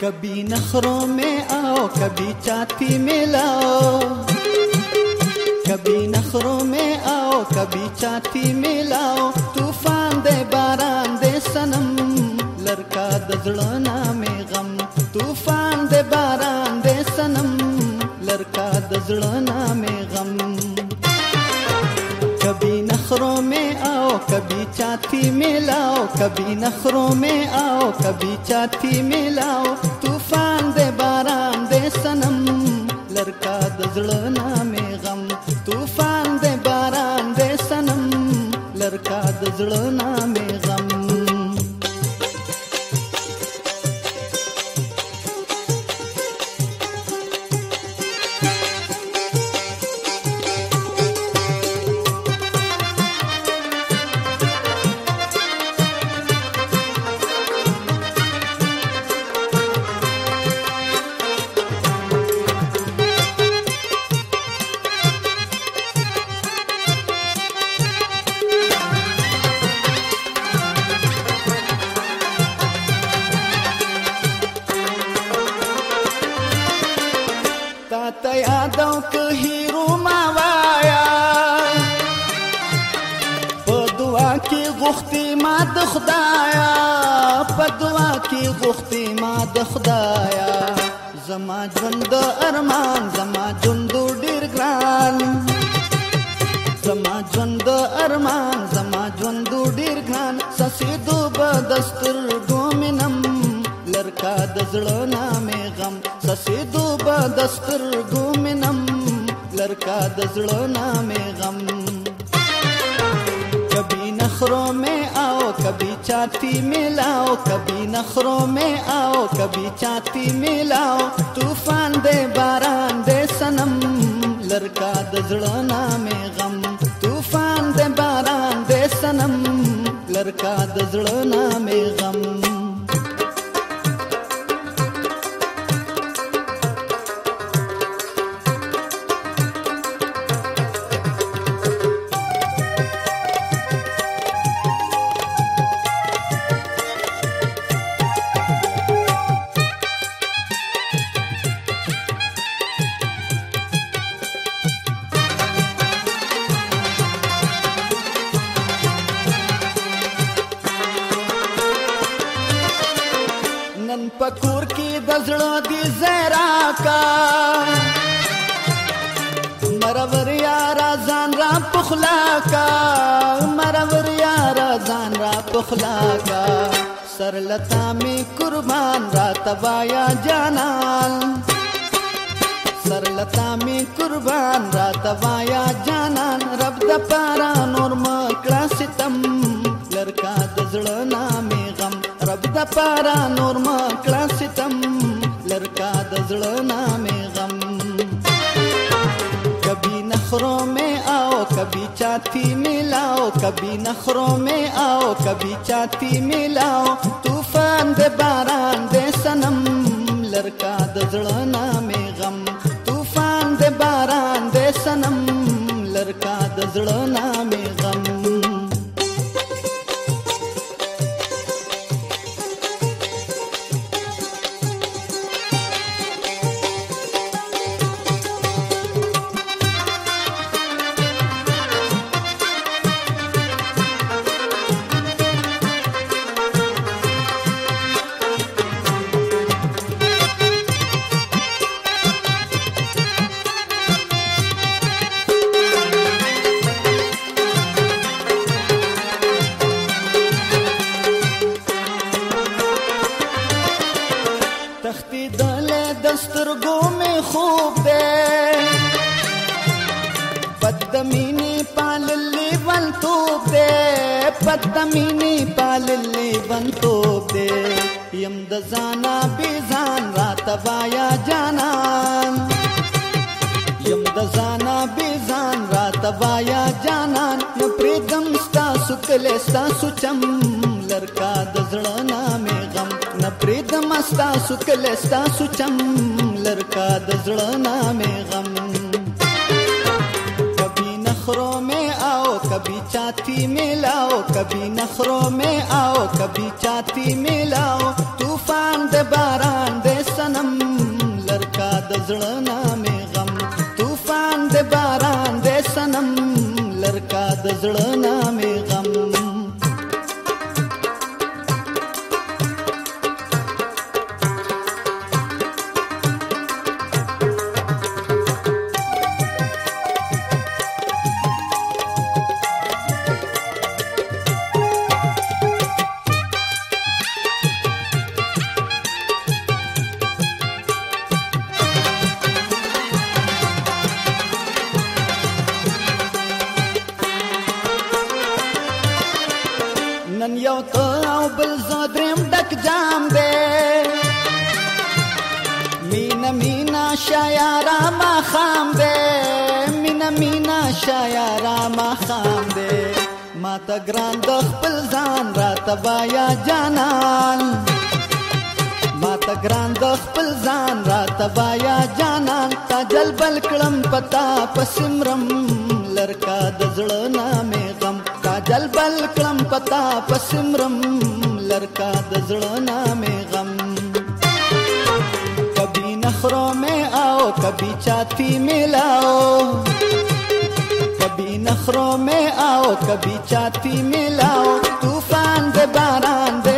कभी नखरों में आओ कभी चाती में लाओ कभी नखरों में आओ कभी चाती में लाओ زړونه مې غم طوفان دې باران دې سنم لرکا د زړونه مې غم کبي نخرو مې آو کبي چاتی مې لاو کبي نخرو مې آو کبي چاتی مې لاو طوفان دې غوختي ما د خدایا په دعا کې غوختي ما د خدایا زما ژوند ارمان زما ژوند ډیر ګران زما ژوند ارمان زما ژوند ډیر ګران سسي دوب دستر ګومنم لرکا د زړه نامې غم سسي دوب دستر ګومنم لرکا د زړه نامې غم छाती मिलाओ कभी नखरों में आओ कभी छाती मिलाओ तूफान दे बारान दे सनम लड़का दजड़ो नाम गम तूफान दे बारान दे सनम लड़का दजड़ो नाम गम کور کې د زړه دی زهرا کا مرور یار ځان را پخلا کا مرور یار ځان را پخلا کا سرلتا می قربان را توایا جانان سرلتا می قربان را توایا جانان رب د پارا نور مکړه ستم لرکا د زړه لپاره نور ما کلاسیتم لرکا د زړه نامې غم کبي نخرو مې آو کبي چاتی ملاو کبي نخرو مې آو کبي چاتی ملاو طوفان د باران د سنم لرکا د زړه نامې غم طوفان د باران د سنم لرکا د زړه نامې रूप दे बदमीनी पाल लीवन तूप दे बदमीनी पाल लीवन तूप दे यम दजाना बिजान रात वाया जाना यम दजाना बिजान रात वाया जाना न प्रीतम स्ता सुकले स्ता सुचम लड़का दजड़ना में गम न प्रीतम स्ता सुकले स्ता सुचम لرکا د زړه نامې غم کبھی نخروں میں आओ कभी छाती मिलाओ कभी नखरों में आओ कभी छाती मिलाओ तूफान दे बारान दे सनम लड़का दजड़ना में गम तूफान दे बारान दे सनम लड़का दजड़ یو ته او بل زو دریم ډک جام دی مینا مینا شایارا ما خام دی مینا مینا شایارا ما خام دی ما ته ګران د خپل ځان را تبایا جانان ما ته ګران د خپل ځان را تبایا جانان تا جلبل کړم پتا پسمرم لرکا د زړه نامې غم تا جلبل کړم پتا پسمرم لرکا د زړه نامې غم کبھی نخروں میں آؤ کبھی چاتی ملاؤ کبھی نخروں میں آؤ کبھی چاتی ملاؤ طوفان دے باران دے